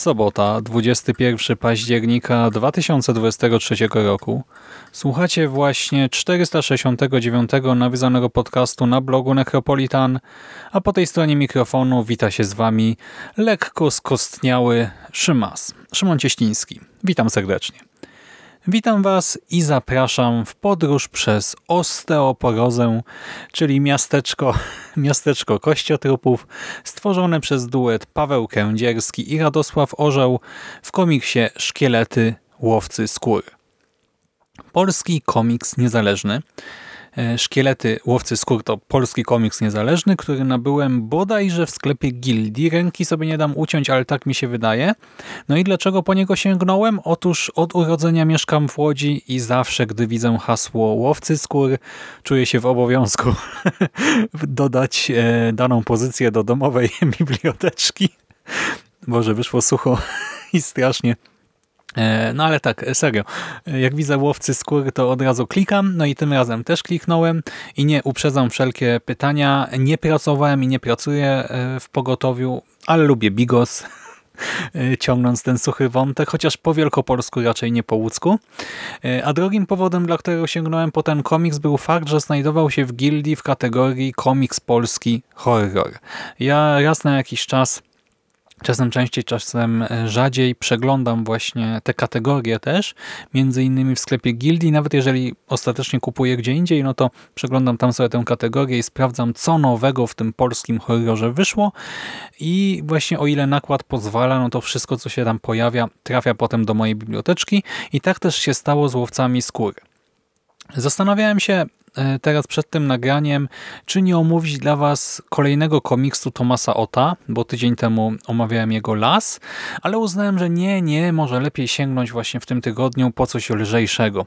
Sobota, 21 października 2023 roku. Słuchacie właśnie 469 nawiązanego podcastu na blogu Necropolitan, a po tej stronie mikrofonu wita się z Wami lekko skostniały Szymas, Szymon Cieśliński. Witam serdecznie. Witam Was i zapraszam w podróż przez Osteoporozę, czyli miasteczko, miasteczko kościotrupów, stworzone przez duet Paweł Kędzierski i Radosław Orzeł w komiksie Szkielety Łowcy Skór. Polski komiks niezależny, Szkielety Łowcy Skór to polski komiks niezależny, który nabyłem bodajże w sklepie Gildii. Ręki sobie nie dam uciąć, ale tak mi się wydaje. No i dlaczego po niego sięgnąłem? Otóż od urodzenia mieszkam w Łodzi i zawsze, gdy widzę hasło Łowcy Skór, czuję się w obowiązku dodać e, daną pozycję do domowej biblioteczki. Boże, wyszło sucho i strasznie. E, no ale tak, serio. Jak widzę łowcy skóry, to od razu klikam, no i tym razem też kliknąłem i nie uprzedzam wszelkie pytania. Nie pracowałem i nie pracuję e, w pogotowiu, ale lubię bigos, e, ciągnąc ten suchy wątek, chociaż po wielkopolsku, raczej nie po łódzku. A drugim powodem, dla którego sięgnąłem po ten komiks był fakt, że znajdował się w gildii w kategorii komiks polski horror. Ja raz na jakiś czas Czasem częściej, czasem e, rzadziej przeglądam właśnie te kategorie też, między innymi w sklepie Gildii. Nawet jeżeli ostatecznie kupuję gdzie indziej, no to przeglądam tam sobie tę kategorię i sprawdzam, co nowego w tym polskim horrorze wyszło. I właśnie o ile nakład pozwala, no to wszystko, co się tam pojawia, trafia potem do mojej biblioteczki. I tak też się stało z łowcami skóry. Zastanawiałem się, teraz przed tym nagraniem, czy nie omówić dla Was kolejnego komiksu Tomasa Ota, bo tydzień temu omawiałem jego Las, ale uznałem, że nie, nie, może lepiej sięgnąć właśnie w tym tygodniu po coś lżejszego.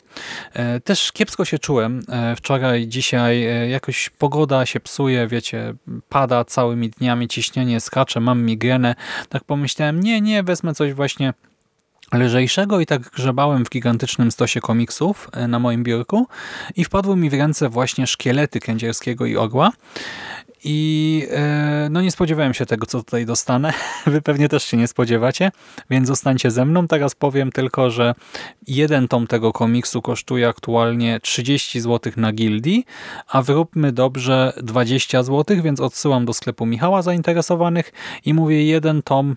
E, też kiepsko się czułem e, wczoraj, dzisiaj, jakoś pogoda się psuje, wiecie, pada całymi dniami, ciśnienie skacze, mam migrenę, tak pomyślałem, nie, nie, wezmę coś właśnie lżejszego i tak grzebałem w gigantycznym stosie komiksów e, na moim biurku i wpadły mi w ręce właśnie szkielety Kędzierskiego i Orła i e, no nie spodziewałem się tego, co tutaj dostanę. Wy pewnie też się nie spodziewacie, więc zostańcie ze mną. Teraz powiem tylko, że jeden tom tego komiksu kosztuje aktualnie 30 zł na gildii, a wróbmy dobrze 20 zł, więc odsyłam do sklepu Michała zainteresowanych i mówię jeden tom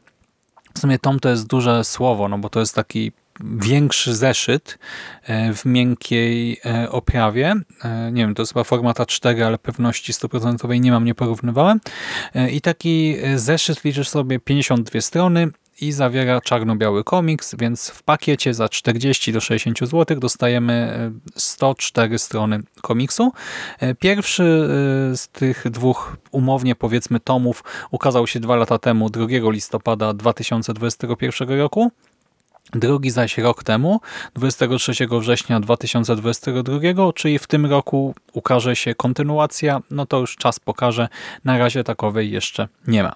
w sumie tom to jest duże słowo, no bo to jest taki większy zeszyt e, w miękkiej e, oprawie. E, nie wiem, to jest chyba formata 4, ale pewności 100% nie mam, nie porównywałem. I taki zeszyt liczysz sobie 52 strony i zawiera czarno-biały komiks, więc w pakiecie za 40 do 60 zł dostajemy 104 strony komiksu. Pierwszy z tych dwóch umownie powiedzmy tomów ukazał się dwa lata temu, 2 listopada 2021 roku. Drugi zaś rok temu, 23 września 2022, czyli w tym roku ukaże się kontynuacja, no to już czas pokaże, na razie takowej jeszcze nie ma.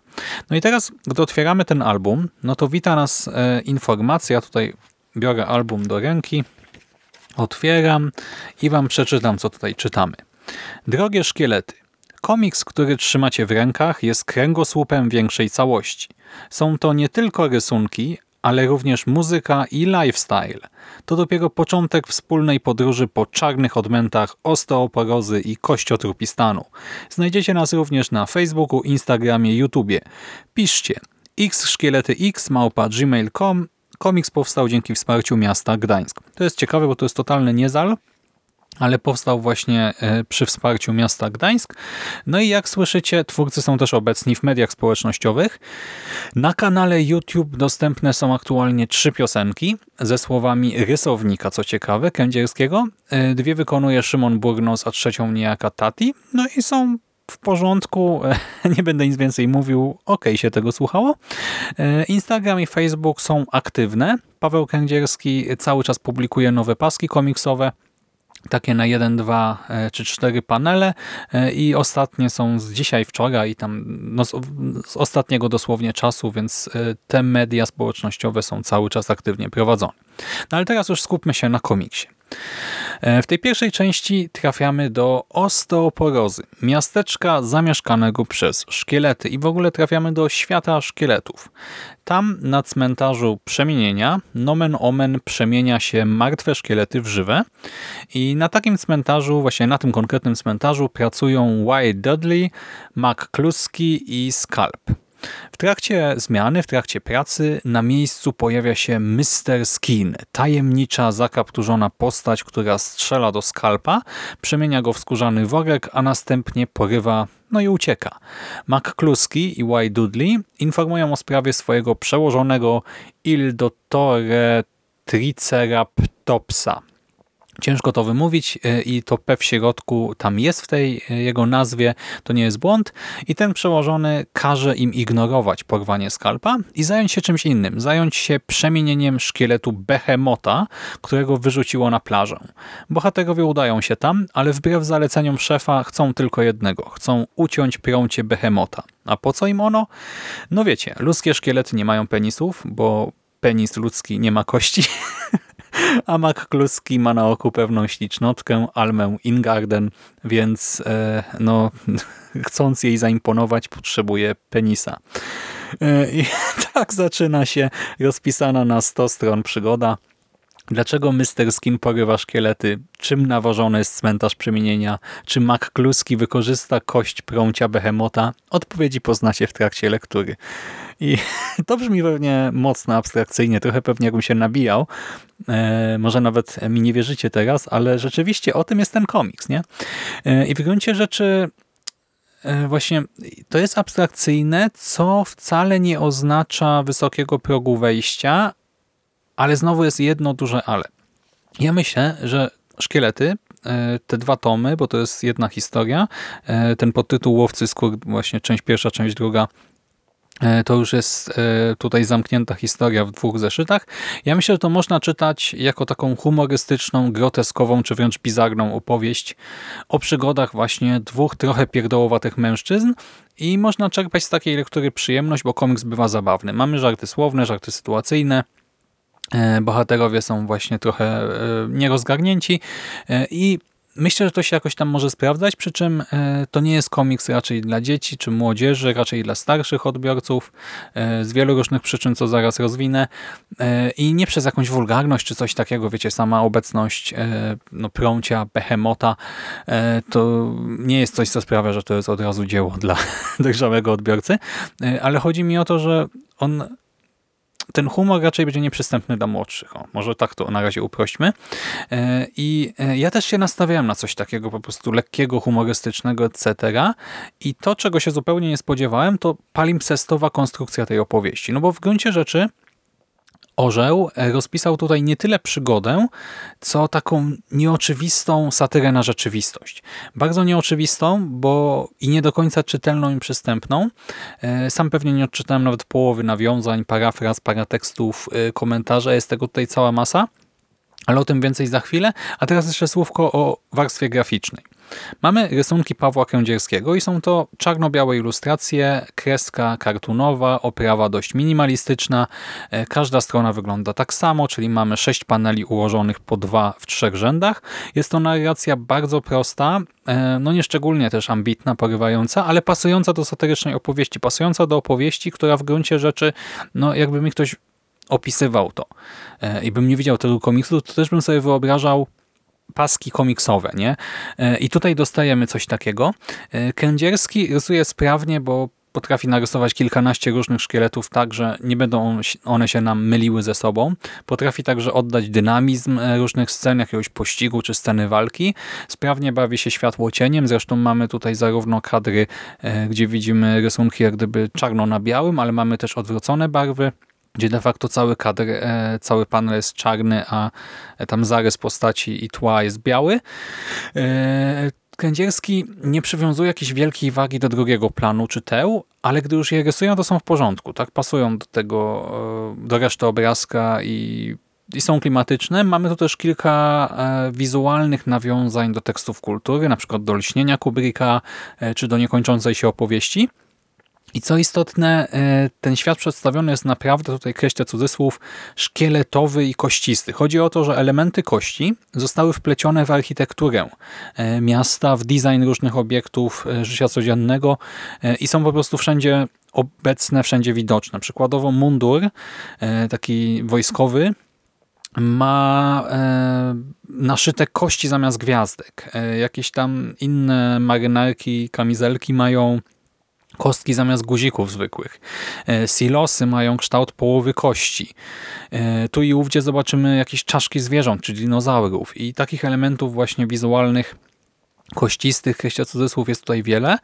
No i teraz, gdy otwieramy ten album, no to wita nas e, informacja, tutaj biorę album do ręki, otwieram i wam przeczytam, co tutaj czytamy. Drogie szkielety, Komiks, który trzymacie w rękach jest kręgosłupem większej całości. Są to nie tylko rysunki, ale również muzyka i lifestyle. To dopiero początek wspólnej podróży po czarnych odmętach osteoporozy i kościotrupistanu. Znajdziecie nas również na Facebooku, Instagramie, YouTubie. Piszcie xszkieletyx małpa gmail.com Komiks powstał dzięki wsparciu miasta Gdańsk. To jest ciekawe, bo to jest totalny niezal, ale powstał właśnie e, przy wsparciu miasta Gdańsk. No i jak słyszycie, twórcy są też obecni w mediach społecznościowych. Na kanale YouTube dostępne są aktualnie trzy piosenki ze słowami rysownika, co ciekawe, kędzierskiego. E, dwie wykonuje Szymon Burnos, a trzecią niejaka Tati. No i są w porządku, nie będę nic więcej mówił, ok się tego słuchało. E, Instagram i Facebook są aktywne. Paweł Kędzierski cały czas publikuje nowe paski komiksowe, takie na jeden, dwa e, czy cztery panele e, i ostatnie są z dzisiaj, wczoraj i tam no z, z, ostatniego dosłownie czasu, więc te media społecznościowe są cały czas aktywnie prowadzone. No ale teraz już skupmy się na komiksie. E, w tej pierwszej części trafiamy do osteoporozy, miasteczka zamieszkanego przez szkielety i w ogóle trafiamy do świata szkieletów. Tam na cmentarzu przemienienia nomen omen przemienia się martwe szkielety w żywe i na takim cmentarzu, właśnie na tym konkretnym cmentarzu pracują Wyatt Dudley, McCluskey i Scalp. W trakcie zmiany, w trakcie pracy na miejscu pojawia się Mr. Skin, tajemnicza, zakapturzona postać, która strzela do skalpa, przemienia go w skórzany worek, a następnie porywa, no i ucieka. McCluskey i Y. Dudley informują o sprawie swojego przełożonego Il Dottore Triceraptopsa, Ciężko to wymówić e, i to P w środku tam jest w tej e, jego nazwie, to nie jest błąd i ten przełożony każe im ignorować porwanie skalpa i zająć się czymś innym, zająć się przemienieniem szkieletu Behemota, którego wyrzuciło na plażę. Bohaterowie udają się tam, ale wbrew zaleceniom szefa chcą tylko jednego, chcą uciąć prącie Behemota. A po co im ono? No wiecie, ludzkie szkielety nie mają penisów, bo penis ludzki nie ma kości, a McCluskey ma na oku pewną ślicznotkę, Almę Ingarden, więc e, no, chcąc jej zaimponować potrzebuje penisa. E, I tak zaczyna się rozpisana na 100 stron przygoda. Dlaczego Mr. Skin porywa szkielety? Czym nawożony jest cmentarz przemienienia? Czy McCluskey wykorzysta kość prącia behemota? Odpowiedzi poznacie w trakcie lektury. I to brzmi pewnie mocno abstrakcyjnie, trochę pewnie jakbym się nabijał. E, może nawet mi nie wierzycie teraz, ale rzeczywiście o tym jest ten komiks, nie? E, I w gruncie rzeczy e, właśnie to jest abstrakcyjne, co wcale nie oznacza wysokiego progu wejścia, ale znowu jest jedno duże ale. Ja myślę, że szkielety, te dwa tomy, bo to jest jedna historia, ten podtytuł Łowcy Skór, właśnie część pierwsza, część druga, to już jest tutaj zamknięta historia w dwóch zeszytach. Ja myślę, że to można czytać jako taką humorystyczną, groteskową, czy wręcz bizarną opowieść o przygodach właśnie dwóch trochę pierdołowatych mężczyzn i można czerpać z takiej lektury przyjemność, bo komiks bywa zabawny. Mamy żarty słowne, żarty sytuacyjne, E, bohaterowie są właśnie trochę e, nierozgarnięci e, i myślę, że to się jakoś tam może sprawdzać, przy czym to nie jest komiks raczej dla dzieci czy młodzieży, raczej dla starszych odbiorców z wielu różnych przyczyn, co zaraz rozwinę i nie przez jakąś wulgarność czy coś takiego, wiecie, sama obecność no, prącia, behemota to nie jest coś, co sprawia, że to jest od razu dzieło dla dojrzałego odbiorcy, ale chodzi mi o to, że on ten humor raczej będzie nieprzystępny dla młodszych. O, może tak to na razie uprośćmy. E, I e, ja też się nastawiałem na coś takiego po prostu lekkiego, humorystycznego, etc. I to, czego się zupełnie nie spodziewałem, to palimpsestowa konstrukcja tej opowieści. No bo w gruncie rzeczy Orzeł e, rozpisał tutaj nie tyle przygodę, co taką nieoczywistą satyrę na rzeczywistość. Bardzo nieoczywistą, bo i nie do końca czytelną i przystępną. E, sam pewnie nie odczytałem nawet połowy nawiązań, parafraz, paratekstów, e, komentarza. Jest tego tutaj cała masa, ale o tym więcej za chwilę. A teraz jeszcze słówko o warstwie graficznej. Mamy rysunki Pawła Kędzierskiego i są to czarno-białe ilustracje, kreska kartunowa, oprawa dość minimalistyczna. E, każda strona wygląda tak samo, czyli mamy sześć paneli ułożonych po dwa w trzech rzędach. Jest to narracja bardzo prosta, e, no nieszczególnie też ambitna, porywająca, ale pasująca do satyrycznej opowieści, pasująca do opowieści, która w gruncie rzeczy, no jakby mi ktoś opisywał to e, i bym nie widział tego komiksu, to też bym sobie wyobrażał paski komiksowe, nie? E, I tutaj dostajemy coś takiego. E, Kędzierski rysuje sprawnie, bo potrafi narysować kilkanaście różnych szkieletów tak, że nie będą one się nam myliły ze sobą. Potrafi także oddać dynamizm e, różnych scen, jakiegoś pościgu czy sceny walki. Sprawnie bawi się światło cieniem, zresztą mamy tutaj zarówno kadry, gdzie widzimy rysunki jak gdyby czarno na białym, ale mamy też odwrócone barwy gdzie de facto cały kadr, e, cały panel jest czarny, a tam zarys postaci i tła jest biały. Kędzierski nie przywiązuje jakiejś wielkiej wagi do drugiego planu czy teł, ale gdy już je rysują, to są w porządku, tak? Pasują do tego, e, do reszty obrazka i, i są klimatyczne. Mamy tu też kilka e, wizualnych nawiązań do tekstów kultury, na przykład do Lśnienia Kubricka, e, czy do niekończącej się opowieści. I co istotne, e, ten świat przedstawiony jest naprawdę, tutaj kreślę cudzysłów, szkieletowy i kościsty. Chodzi o to, że elementy kości zostały wplecione w architekturę e, miasta, w design różnych obiektów e, życia codziennego i są po prostu wszędzie obecne, wszędzie widoczne. Przykładowo mundur, taki wojskowy, ma naszyte kości zamiast gwiazdek. Jakieś tam inne marynarki, kamizelki mają kostki zamiast guzików zwykłych. E, silosy mają kształt połowy kości. E, tu i ówdzie zobaczymy jakieś czaszki zwierząt, czy dinozaurów i takich elementów właśnie wizualnych kościstych, kreślę cudzysłów, jest tutaj wiele.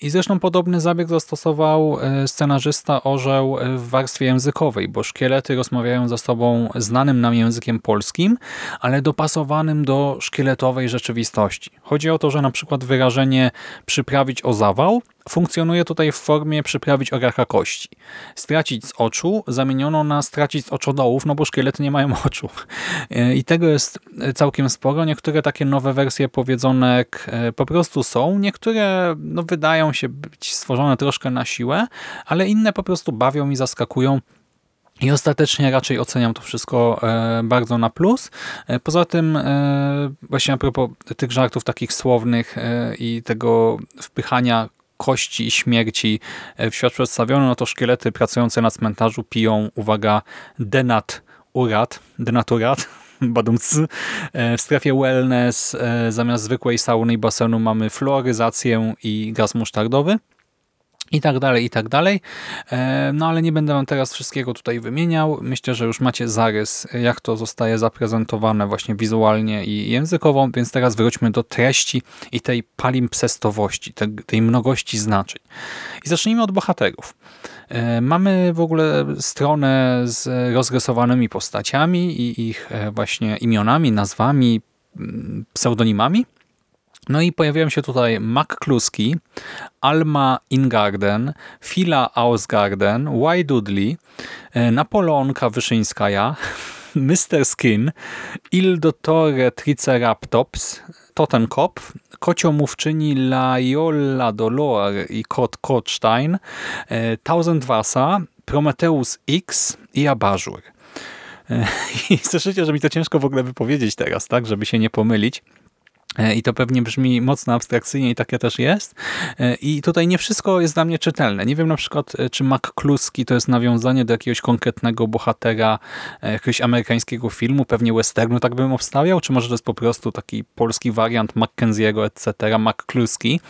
I zresztą podobny zabieg zastosował e, scenarzysta Orzeł w warstwie językowej, bo szkielety rozmawiają ze sobą znanym nam językiem polskim, ale dopasowanym do szkieletowej rzeczywistości. Chodzi o to, że na przykład wyrażenie przyprawić o zawał funkcjonuje tutaj w formie przyprawić oracha kości. Stracić z oczu zamieniono na stracić z oczodołów, no bo szkielety nie mają oczu. E, I tego jest całkiem sporo. Niektóre takie nowe wersje powiedzonek e, po prostu są. Niektóre no, wydają się być stworzone troszkę na siłę, ale inne po prostu bawią i zaskakują. I ostatecznie raczej oceniam to wszystko e, bardzo na plus. Poza tym, właśnie a propos tych żartów takich słownych i tego wpychania kości i śmierci e, w świat przedstawiony, no to szkielety pracujące na cmentarzu piją, uwaga, denat urat, denaturat, badumc. E, w strefie wellness e, zamiast zwykłej sauny i basenu mamy fluoryzację i gaz musztardowy i tak dalej, i tak dalej. E, no ale nie będę wam teraz wszystkiego tutaj wymieniał. Myślę, że już macie zarys, jak to zostaje zaprezentowane właśnie wizualnie i językowo, więc teraz wróćmy do treści i tej palimpsestowości, tej mnogości znaczeń. I zacznijmy od bohaterów. E, mamy w ogóle stronę z rozrysowanymi postaciami i ich e, właśnie imionami, nazwami, pseudonimami. No i pojawiają się tutaj Mac Kluski, Alma Ingarden, Fila Ausgarden, Y. Dudley, e, Napoleonka Wyszyńskaja, Mr. Skin, Il Dottore Triceratops, Totenkopf, Kociomówczyni Lajola Dolor i Kot Kotstein, e, Tausendwasser, Prometheus X i Abażur. E, I słyszycie, że mi to ciężko w ogóle wypowiedzieć teraz, tak, żeby się nie pomylić. E, I to pewnie brzmi mocno abstrakcyjnie i takie też jest. E, I tutaj nie wszystko jest dla mnie czytelne. Nie wiem na przykład, e, czy McCluskey to jest nawiązanie do jakiegoś konkretnego bohatera jakiegoś amerykańskiego filmu, pewnie westernu, tak bym obstawiał, czy może to jest po prostu taki polski wariant Mackenziego, etc., McCluskey.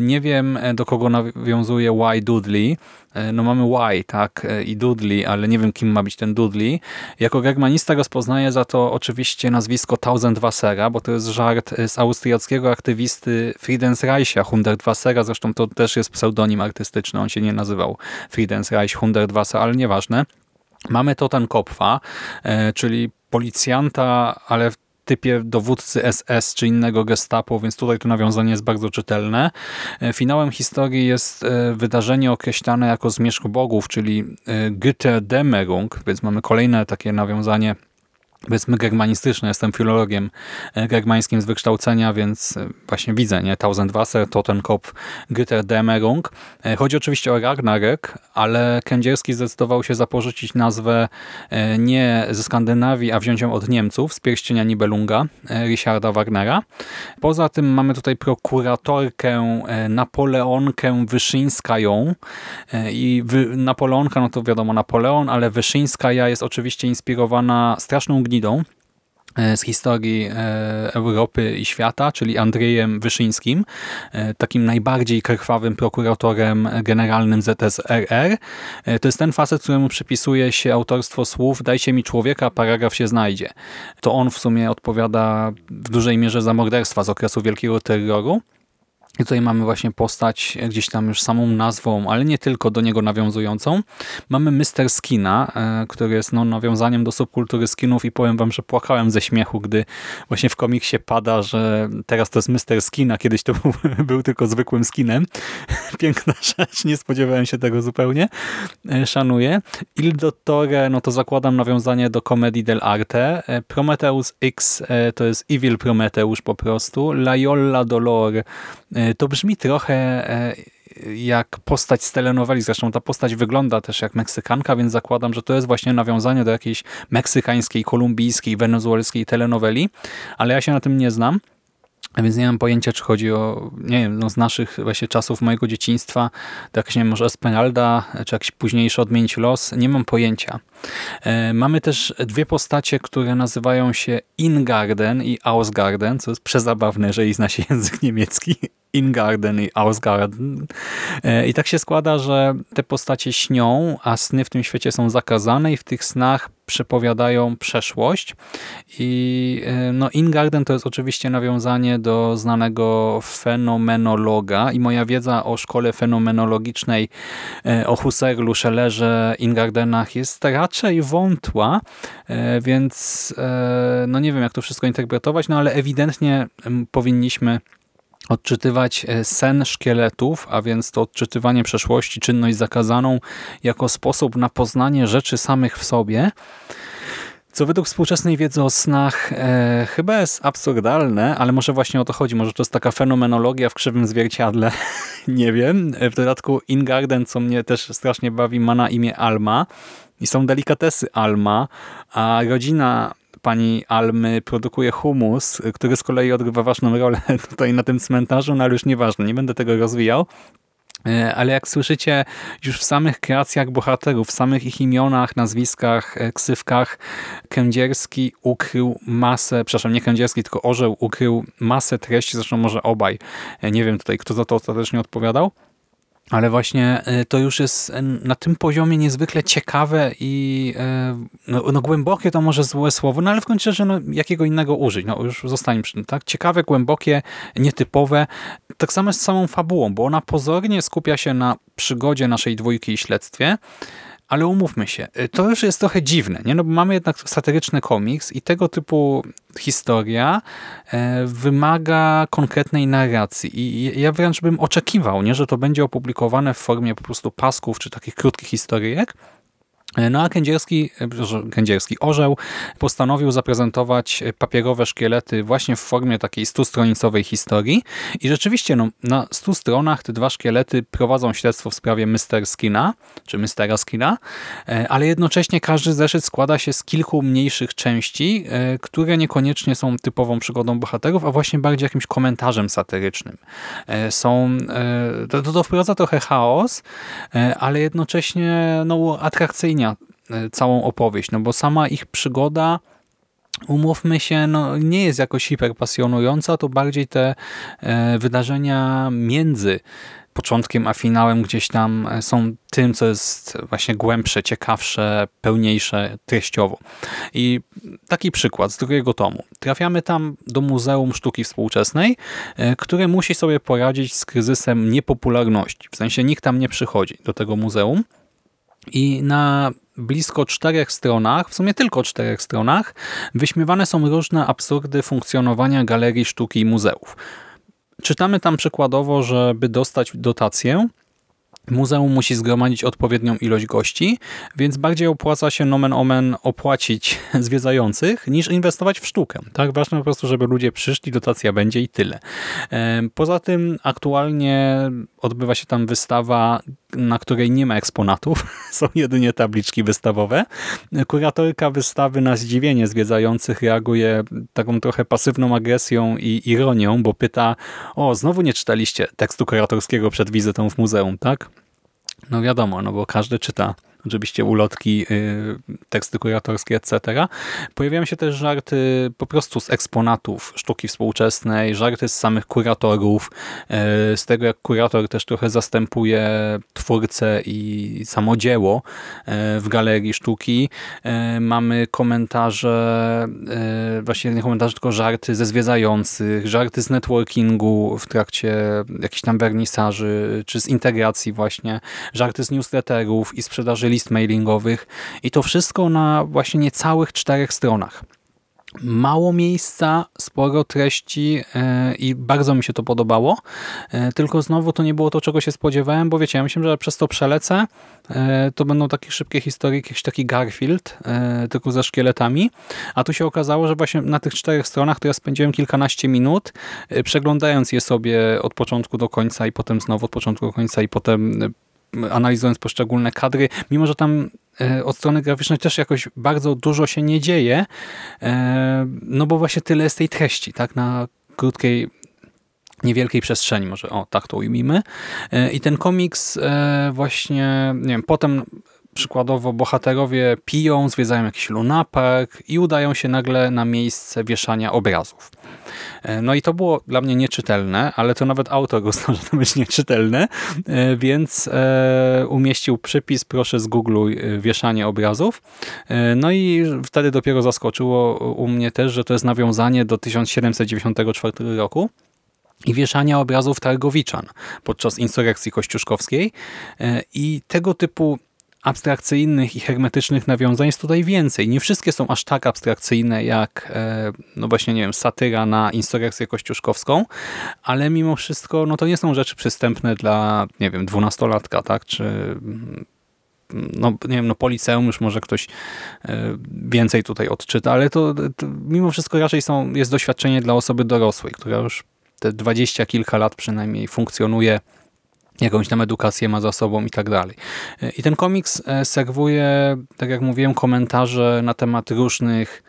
Nie wiem, do kogo nawiązuje Y. Dudley. No mamy Y, tak, i Dudley, ale nie wiem, kim ma być ten Dudley. Jako germanista rozpoznaję za to oczywiście nazwisko Tausendwassera, bo to jest żart z austriackiego aktywisty Friedensreicha Hundertwassera, zresztą to też jest pseudonim artystyczny, on się nie nazywał Friedensreich Hundertwasser, ale nieważne. Mamy Totenkopfa, e, czyli policjanta, ale typie dowódcy SS czy innego gestapo, więc tutaj to nawiązanie jest bardzo czytelne. E, finałem historii jest e, wydarzenie określane jako zmierzch bogów, czyli Götterdämmerung, więc mamy kolejne takie nawiązanie powiedzmy germanistyczne. Jestem filologiem e, germańskim z wykształcenia, więc e, właśnie widzę, nie? Tausendwasser, Totenkopf, Götterdämmerung. E, chodzi oczywiście o Ragnarök, ale Kędzierski zdecydował się zapożyczyć nazwę nie ze Skandynawii, a wziąć ją od Niemców, z pierścienia Nibelunga, Richarda Wagnera. Poza tym mamy tutaj prokuratorkę Napoleonkę Wyszyńskają i Napoleonka, no to wiadomo Napoleon, ale Wyszyńska jest oczywiście inspirowana straszną gnidą, z historii Europy i świata, czyli Andrzejem Wyszyńskim, takim najbardziej krwawym prokuratorem generalnym ZSRR. To jest ten facet, któremu przypisuje się autorstwo słów dajcie mi człowieka, paragraf się znajdzie. To on w sumie odpowiada w dużej mierze za morderstwa z okresu Wielkiego Terroru. I tutaj mamy właśnie postać gdzieś tam już samą nazwą, ale nie tylko do niego nawiązującą. Mamy Mr. Skina, e, który jest no, nawiązaniem do subkultury skinów i powiem wam, że płakałem ze śmiechu, gdy właśnie w komiksie pada, że teraz to jest Mr. Skina, kiedyś to był, był tylko zwykłym skinem. Piękna rzecz, nie spodziewałem się tego zupełnie. E, szanuję. Il Dottore, no to zakładam nawiązanie do komedii del arte. E, Prometheus X to jest Evil Prometeusz po prostu. La Jolla Dolor E, to brzmi trochę e, jak postać z telenoweli. Zresztą ta postać wygląda też jak Meksykanka, więc zakładam, że to jest właśnie nawiązanie do jakiejś meksykańskiej, kolumbijskiej, wenezuelskiej telenoweli, ale ja się na tym nie znam. Więc nie mam pojęcia, czy chodzi o, nie wiem, no z naszych właśnie czasów mojego dzieciństwa, to jakaś, nie wiem, może Esmeralda, czy jakiś późniejszy Odmienić Los, nie mam pojęcia. E, mamy też dwie postacie, które nazywają się Ingarden i Ausgarden, co jest przezabawne, jeżeli zna się język niemiecki. Ingarden i Ausgarden. E, I tak się składa, że te postacie śnią, a sny w tym świecie są zakazane i w tych snach przepowiadają przeszłość. I e, no, Ingarden to jest oczywiście nawiązanie do znanego fenomenologa i moja wiedza o szkole fenomenologicznej e, o Husserlu, Schellerze, Ingardenach jest raczej wątła, więc no nie wiem jak to wszystko interpretować, no ale ewidentnie powinniśmy odczytywać e, sen szkieletów, a więc to odczytywanie przeszłości, czynność zakazaną jako sposób na poznanie rzeczy samych w sobie, co według współczesnej wiedzy o snach e, chyba jest absurdalne, ale może właśnie o to chodzi. Może to jest taka fenomenologia w krzywym zwierciadle. nie wiem. E, w dodatku Ingarden, co mnie też strasznie bawi, ma na imię Alma i są delikatesy Alma, a rodzina pani Almy produkuje humus, który z kolei odgrywa ważną rolę tutaj na tym cmentarzu, no ale już nieważne, nie będę tego rozwijał. E, ale jak słyszycie, już w samych kreacjach bohaterów, w samych ich imionach, nazwiskach, e, ksywkach, Kędzierski ukrył masę, przepraszam, nie Kędzierski, tylko Orzeł ukrył masę treści, zresztą może obaj. E, nie wiem tutaj, kto za to ostatecznie odpowiadał. Ale właśnie y, to już jest y, na tym poziomie niezwykle ciekawe i y, no, no głębokie to może złe słowo, no ale w końcu że no, jakiego innego użyć? No już zostańmy przy tym, tak? Ciekawe, głębokie, nietypowe. Tak samo z samą fabułą, bo ona pozornie skupia się na przygodzie naszej dwójki i śledztwie, ale umówmy się, y, to już jest trochę dziwne, nie? No bo mamy jednak satyryczny komiks i tego typu historia e, wymaga konkretnej narracji i ja wręcz bym oczekiwał, nie, że to będzie opublikowane w formie po prostu pasków czy takich krótkich historyjek, no a Kędzierski, e, Kędzierski Orzeł postanowił zaprezentować papierowe szkielety właśnie w formie takiej stustronicowej historii i rzeczywiście no, na stu stronach te dwa szkielety prowadzą śledztwo w sprawie Mr. Skina, czy Mistera Skina, e, ale jednocześnie każdy zeszyt składa się z kilku mniejszych części, e, które niekoniecznie są typową przygodą bohaterów, a właśnie bardziej jakimś komentarzem satyrycznym. Są, to, to wprowadza trochę chaos, ale jednocześnie no, atrakcyjnie E, całą opowieść, no bo sama ich przygoda umówmy się, no, nie jest jakoś hiperpasjonująca, to bardziej te e, wydarzenia między początkiem a finałem gdzieś tam e, są tym, co jest właśnie głębsze, ciekawsze, pełniejsze treściowo. I taki przykład z drugiego tomu. Trafiamy tam do Muzeum Sztuki Współczesnej, które musi sobie poradzić z kryzysem niepopularności. W sensie nikt tam nie przychodzi do tego muzeum. I na blisko czterech stronach, w sumie tylko czterech stronach, wyśmiewane są różne absurdy funkcjonowania galerii sztuki i muzeów. Czytamy tam przykładowo, żeby dostać dotację, Muzeum musi zgromadzić odpowiednią ilość gości, więc bardziej opłaca się nomen omen opłacić zwiedzających niż inwestować w sztukę. Tak ważne po prostu, żeby ludzie przyszli, dotacja będzie i tyle. Poza tym aktualnie odbywa się tam wystawa, na której nie ma eksponatów, są jedynie tabliczki wystawowe. Kuratorka wystawy na zdziwienie zwiedzających reaguje taką trochę pasywną agresją i ironią, bo pyta, o znowu nie czytaliście tekstu kuratorskiego przed wizytą w muzeum, tak? No wiadomo, no bo każdy czyta oczywiście ulotki, teksty kuratorskie, etc. Pojawiają się też żarty po prostu z eksponatów sztuki współczesnej, żarty z samych kuratorów, z tego jak kurator też trochę zastępuje twórcę i samo dzieło w galerii sztuki. Mamy komentarze, właśnie nie komentarze, tylko żarty ze zwiedzających, żarty z networkingu w trakcie jakichś tam wernisaży, czy z integracji właśnie, żarty z newsletterów i sprzedaży list mailingowych i to wszystko na właśnie niecałych czterech stronach mało miejsca, sporo treści e, i bardzo mi się to podobało. E, tylko znowu to nie było to, czego się spodziewałem, bo wiecie, ja myślałem, że przez to przelecę. E, to będą takie szybkie historie, jakiś taki Garfield, tylko ze szkieletami. A tu się okazało, że właśnie na tych czterech stronach to ja spędziłem kilkanaście minut, przeglądając je sobie od początku do końca i potem znowu od początku do końca i potem analizując poszczególne kadry, mimo że tam e, od strony graficznej też jakoś bardzo dużo się nie dzieje, e, no bo właśnie tyle jest tej treści, tak, na krótkiej niewielkiej przestrzeni, może o, tak to ujmijmy. E, I ten komiks właśnie, nie wiem, potem przykładowo bohaterowie piją, zwiedzają jakiś lunapark i udają się nagle na miejsce wieszania obrazów. E, no i to było dla mnie nieczytelne, ale to nawet autor uznał, że to być nieczytelne, e, więc e, umieścił przypis, proszę z Google wieszanie obrazów. No i wtedy dopiero zaskoczyło u mnie też, że to jest nawiązanie do 1794 roku i wieszania obrazów Targowiczan podczas insurrekcji kościuszkowskiej i tego typu abstrakcyjnych i hermetycznych nawiązań jest tutaj więcej. Nie wszystkie są aż tak abstrakcyjne jak, e, no właśnie, nie wiem, satyra na insurrekcję kościuszkowską, ale mimo wszystko, no to nie są rzeczy przystępne dla, nie wiem, dwunastolatka, tak, czy no nie wiem, no po liceum już może ktoś e, więcej tutaj odczyta, ale to, to mimo wszystko raczej są, jest doświadczenie dla osoby dorosłej, która już te dwadzieścia kilka lat przynajmniej funkcjonuje jakąś tam edukację ma za sobą i tak dalej. I ten komiks e, serwuje, tak jak mówiłem, komentarze na temat różnych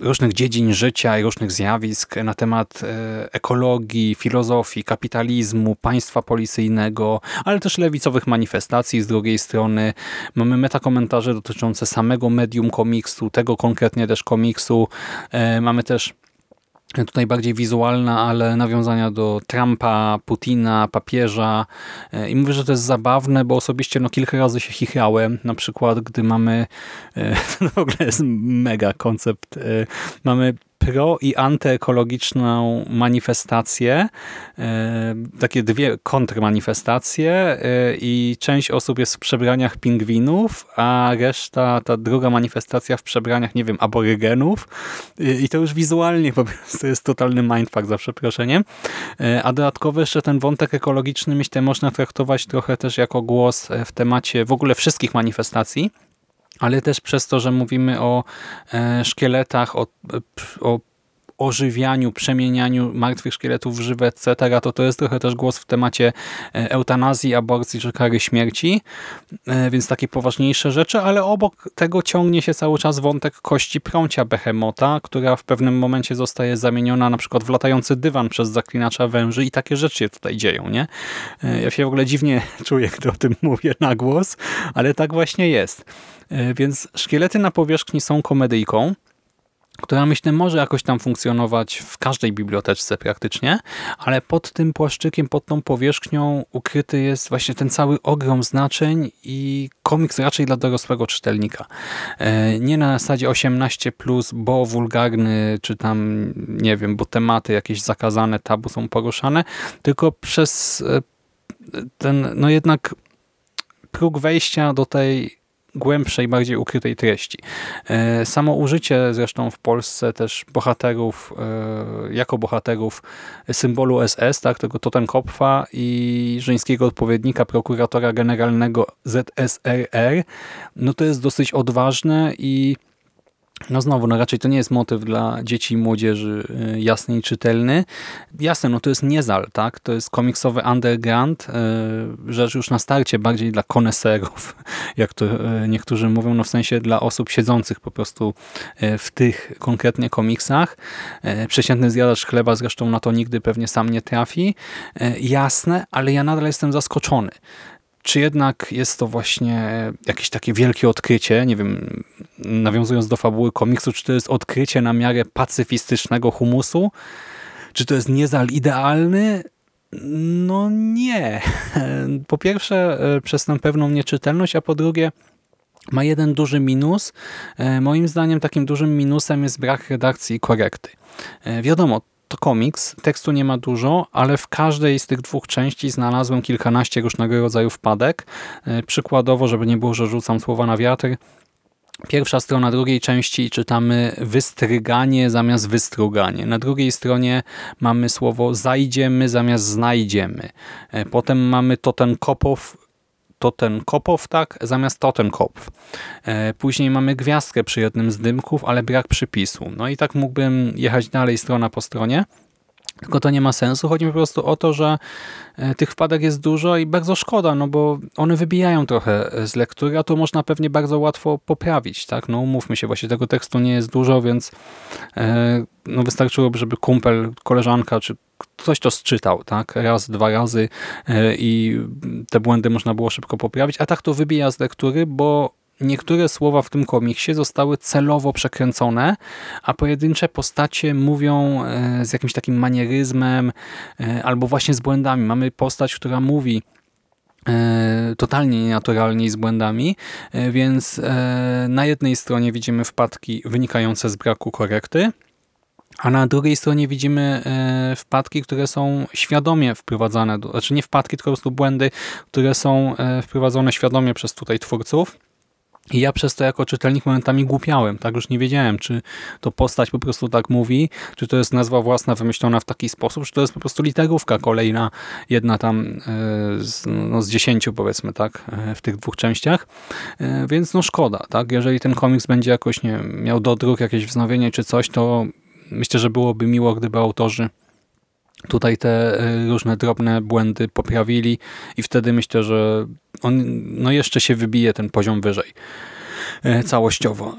różnych dziedzin życia i różnych zjawisk, na temat e, ekologii, filozofii, kapitalizmu, państwa policyjnego, ale też lewicowych manifestacji z drugiej strony. Mamy metakomentarze dotyczące samego medium komiksu, tego konkretnie też komiksu. E, mamy też tutaj bardziej wizualna, ale nawiązania do Trumpa, Putina, papieża. E, i mówię, że to jest zabawne, bo osobiście no, kilka razy się chichrałem, na przykład gdy mamy, e, to w ogóle jest mega koncept, e, mamy pro i antyekologiczną manifestację, e, takie dwie kontrmanifestacje e, i część osób jest w przebraniach pingwinów, a reszta, ta druga manifestacja w przebraniach, nie wiem, aborygenów i to już wizualnie po prostu jest totalny mindfuck za przeproszeniem. E, a dodatkowo jeszcze ten wątek ekologiczny myślę można traktować trochę też jako głos w temacie w ogóle wszystkich manifestacji, ale też przez to, że mówimy o e, szkieletach, o, o ożywianiu, przemienianiu martwych szkieletów w żywe, etc., to to jest trochę też głos w temacie e, eutanazji, aborcji czy kary śmierci, e, więc takie poważniejsze rzeczy, ale obok tego ciągnie się cały czas wątek kości prącia Behemota, która w pewnym momencie zostaje zamieniona na przykład w latający dywan przez zaklinacza węży i takie rzeczy się tutaj dzieją, nie? Ja się w ogóle dziwnie czuję, gdy o tym mówię na głos, ale tak właśnie jest. E, więc szkielety na powierzchni są komedyjką, która myślę może jakoś tam funkcjonować w każdej biblioteczce praktycznie, ale pod tym płaszczykiem, pod tą powierzchnią ukryty jest właśnie ten cały ogrom znaczeń i komiks raczej dla dorosłego czytelnika. E, nie na zasadzie 18+, plus, bo wulgarny, czy tam, nie wiem, bo tematy jakieś zakazane, tabu są poruszane, tylko przez e, ten, no jednak próg wejścia do tej głębszej, bardziej ukrytej treści. E, samo użycie zresztą w Polsce też bohaterów, e, jako bohaterów symbolu SS, tak, tego Totenkopfa i żeńskiego odpowiednika prokuratora generalnego ZSRR, no to jest dosyć odważne i no znowu, no raczej to nie jest motyw dla dzieci i młodzieży y, jasny i czytelny. Jasne, no to jest niezal, tak? To jest komiksowy underground, y, rzecz już na starcie bardziej dla koneserów, jak to y, niektórzy mówią, no w sensie dla osób siedzących po prostu w tych konkretnie komiksach. Przeciętny zjadacz chleba zresztą na to nigdy pewnie sam nie trafi. Jasne, ale ja nadal jestem zaskoczony czy jednak jest to właśnie jakieś takie wielkie odkrycie, nie wiem, nawiązując do fabuły komiksu, czy to jest odkrycie na miarę pacyfistycznego humusu, czy to jest niezal idealny? No nie. Po pierwsze e, przez tę pewną nieczytelność, a po drugie ma jeden duży minus. E, moim zdaniem takim dużym minusem jest brak redakcji i korekty. E, wiadomo, to komiks, tekstu nie ma dużo, ale w każdej z tych dwóch części znalazłem kilkanaście różnego rodzaju wpadek. Przykładowo, żeby nie było, że rzucam słowa na wiatr, Pierwsza strona drugiej części czytamy wystryganie zamiast wystruganie. Na drugiej stronie mamy słowo zajdziemy zamiast znajdziemy. E, potem mamy to ten kopow to ten kopow, tak, zamiast to ten kopf. E, później mamy gwiazdkę przy jednym z dymków, ale brak przypisu. No i tak mógłbym jechać dalej strona po stronie. Tylko to nie ma sensu. Chodzi mi po prostu o to, że e, tych wpadek jest dużo i bardzo szkoda, no bo one wybijają trochę e, z lektury, a to można pewnie bardzo łatwo poprawić. tak? No umówmy się, właśnie tego tekstu nie jest dużo, więc no wystarczyłoby, żeby kumpel, koleżanka czy ktoś to sczytał, tak? Raz, dwa razy i te błędy można było szybko poprawić, a tak to wybija z lektury, bo niektóre słowa w tym komiksie zostały celowo przekręcone, a pojedyncze postacie mówią e, z jakimś takim manieryzmem e, albo właśnie z błędami. Mamy postać, która mówi e, totalnie nienaturalnie i z błędami, więc na jednej stronie widzimy wpadki wynikające z braku korekty, a na drugiej stronie widzimy wpadki, które są świadomie wprowadzane, znaczy nie wpadki, tylko po prostu błędy, które są wprowadzone świadomie przez tutaj twórców. I ja przez to jako czytelnik momentami głupiałem, tak? Już nie wiedziałem, czy to postać po prostu tak mówi, czy to jest nazwa własna wymyślona w taki sposób, czy to jest po prostu literówka kolejna, jedna tam e, z, no, z dziesięciu powiedzmy, tak, e, w tych dwóch częściach, e, więc no szkoda, tak, jeżeli ten komiks będzie jakoś, nie miał dodruk, jakieś wznowienie czy coś, to myślę, że byłoby miło, gdyby autorzy tutaj te e, różne drobne błędy poprawili i wtedy myślę, że on no jeszcze się wybije ten poziom wyżej całościowo.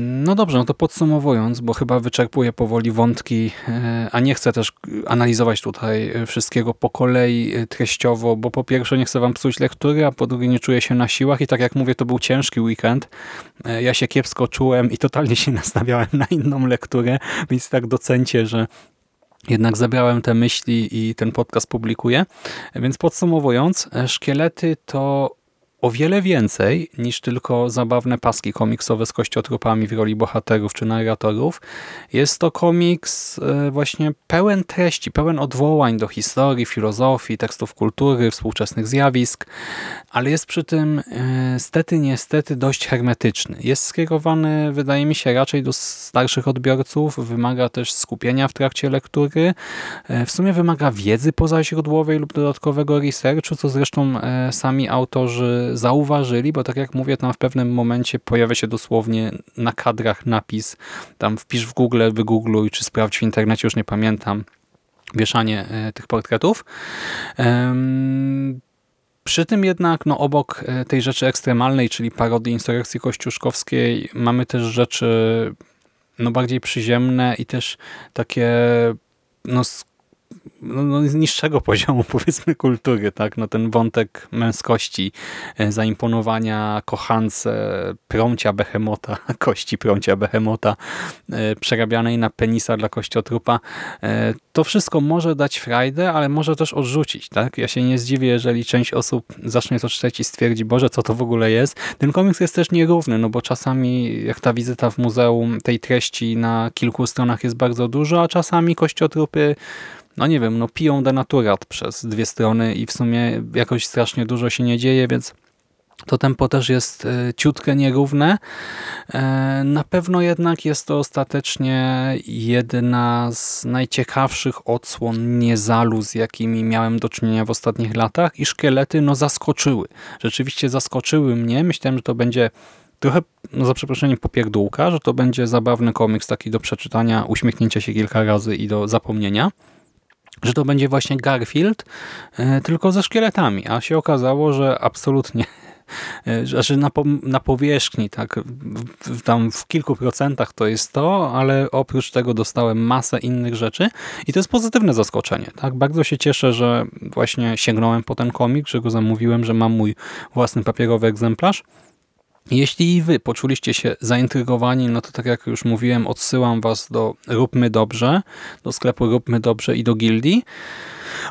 No dobrze, no to podsumowując, bo chyba wyczerpuję powoli wątki, e, a nie chcę też analizować tutaj wszystkiego po kolei treściowo, bo po pierwsze nie chcę wam psuć lektury, a po drugie nie czuję się na siłach i tak jak mówię, to był ciężki weekend. Ja się kiepsko czułem i totalnie się nastawiałem na inną lekturę, więc tak docencie, że jednak zebrałem te myśli i ten podcast publikuję. Więc podsumowując, szkielety to o wiele więcej niż tylko zabawne paski komiksowe z kościotrupami w roli bohaterów czy narratorów. Jest to komiks e, właśnie pełen treści, pełen odwołań do historii, filozofii, tekstów kultury, współczesnych zjawisk, ale jest przy tym e, stety niestety dość hermetyczny. Jest skierowany, wydaje mi się, raczej do starszych odbiorców, wymaga też skupienia w trakcie lektury, e, w sumie wymaga wiedzy pozaźródłowej lub dodatkowego researchu, co zresztą sami autorzy zauważyli, bo tak jak mówię, tam w pewnym momencie pojawia się dosłownie na kadrach napis, tam wpisz w Google, wygoogluj, czy sprawdź w internecie, już nie pamiętam, wieszanie e, tych portretów. Przy tym jednak no, obok e, tej rzeczy ekstremalnej, czyli parodii insurrekcji kościuszkowskiej, mamy też rzeczy no, bardziej przyziemne i też takie no, no, no, z niższego poziomu powiedzmy kultury, tak? No, ten wątek męskości, e, zaimponowania kochance prącia behemota, kości prącia behemota, e, przerabianej na penisa dla kościotrupa. E, to wszystko może dać frajdę, ale może też odrzucić, tak? Ja się nie zdziwię, jeżeli część osób zacznie to czytać i stwierdzi, Boże, co to w ogóle jest. Ten komiks jest też nierówny, no bo czasami jak ta wizyta w muzeum tej treści na kilku stronach jest bardzo dużo, a czasami kościotrupy no nie wiem, no piją denaturat przez dwie strony i w sumie jakoś strasznie dużo się nie dzieje, więc to tempo też jest e, ciutkę nierówne. E, na pewno jednak jest to ostatecznie jedna z najciekawszych odsłon niezalu, z jakimi miałem do czynienia w ostatnich latach i szkielety no zaskoczyły. Rzeczywiście zaskoczyły mnie. Myślałem, że to będzie trochę, no za przeproszeniem, popierdółka, że to będzie zabawny komiks taki do przeczytania, uśmiechnięcia się kilka razy i do zapomnienia że to będzie właśnie Garfield, e, tylko ze szkieletami, a się okazało, że absolutnie e, znaczy na, po, na powierzchni, tak, w, tam w kilku procentach to jest to, ale oprócz tego dostałem masę innych rzeczy i to jest pozytywne zaskoczenie, tak, bardzo się cieszę, że właśnie sięgnąłem po ten komik, że go zamówiłem, że mam mój własny papierowy egzemplarz jeśli i wy poczuliście się zaintrygowani, no to tak jak już mówiłem, odsyłam was do Róbmy Dobrze, do sklepu Róbmy Dobrze i do gildii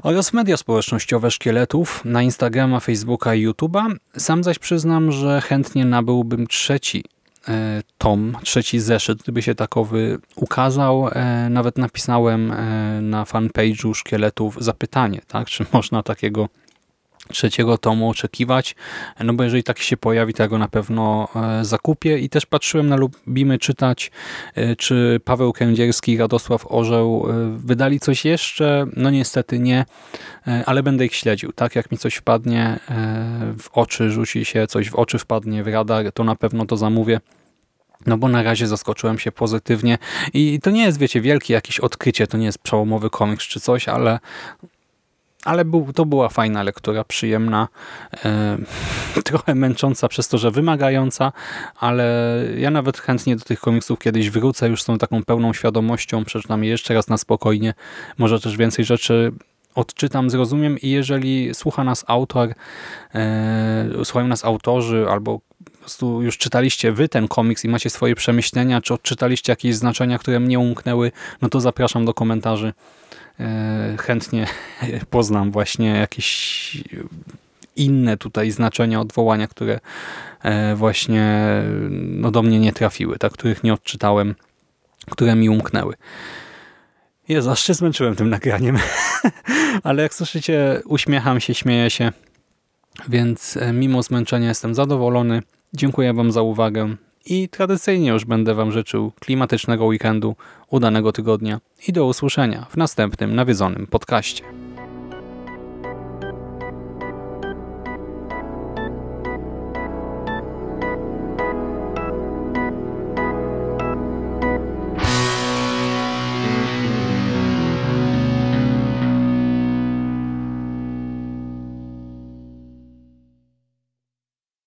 oraz media społecznościowe Szkieletów na Instagrama, Facebooka i YouTube'a. Sam zaś przyznam, że chętnie nabyłbym trzeci e, tom, trzeci zeszyt, gdyby się takowy ukazał. E, nawet napisałem e, na fanpage'u Szkieletów zapytanie, tak, czy można takiego trzeciego tomu oczekiwać, no bo jeżeli tak się pojawi, to ja go na pewno e, zakupię. I też patrzyłem na Lubimy Czytać, e, czy Paweł Kędzierski i Radosław Orzeł e, wydali coś jeszcze, no niestety nie, ale będę ich śledził, tak jak mi coś wpadnie w oczy, rzuci się coś w oczy, wpadnie w radar, to na pewno to zamówię. No bo na razie zaskoczyłem się pozytywnie. I to nie jest, wiecie, wielkie jakieś odkrycie, to nie jest przełomowy komiks czy coś, ale ale był, to była fajna lektura, przyjemna, e, trochę męcząca przez to, że wymagająca, ale ja nawet chętnie do tych komiksów kiedyś wrócę, już z tą taką pełną świadomością, przeczytam je jeszcze raz na spokojnie, może też więcej rzeczy odczytam, zrozumiem i jeżeli słucha nas autor, e, słuchają nas autorzy albo prostu już czytaliście wy ten komiks i macie swoje przemyślenia, czy odczytaliście jakieś znaczenia, które mnie umknęły, no to zapraszam do komentarzy E, chętnie poznam właśnie jakieś inne tutaj znaczenia odwołania, które e, właśnie no, do mnie nie trafiły, tak, których nie odczytałem, które mi umknęły. Jezu, aż się zmęczyłem tym nagraniem. Ale jak słyszycie, uśmiecham się, śmieję się, więc e, mimo zmęczenia jestem zadowolony. Dziękuję Wam za uwagę i tradycyjnie już będę Wam życzył klimatycznego weekendu, udanego tygodnia i do usłyszenia w następnym nawiedzonym podcaście.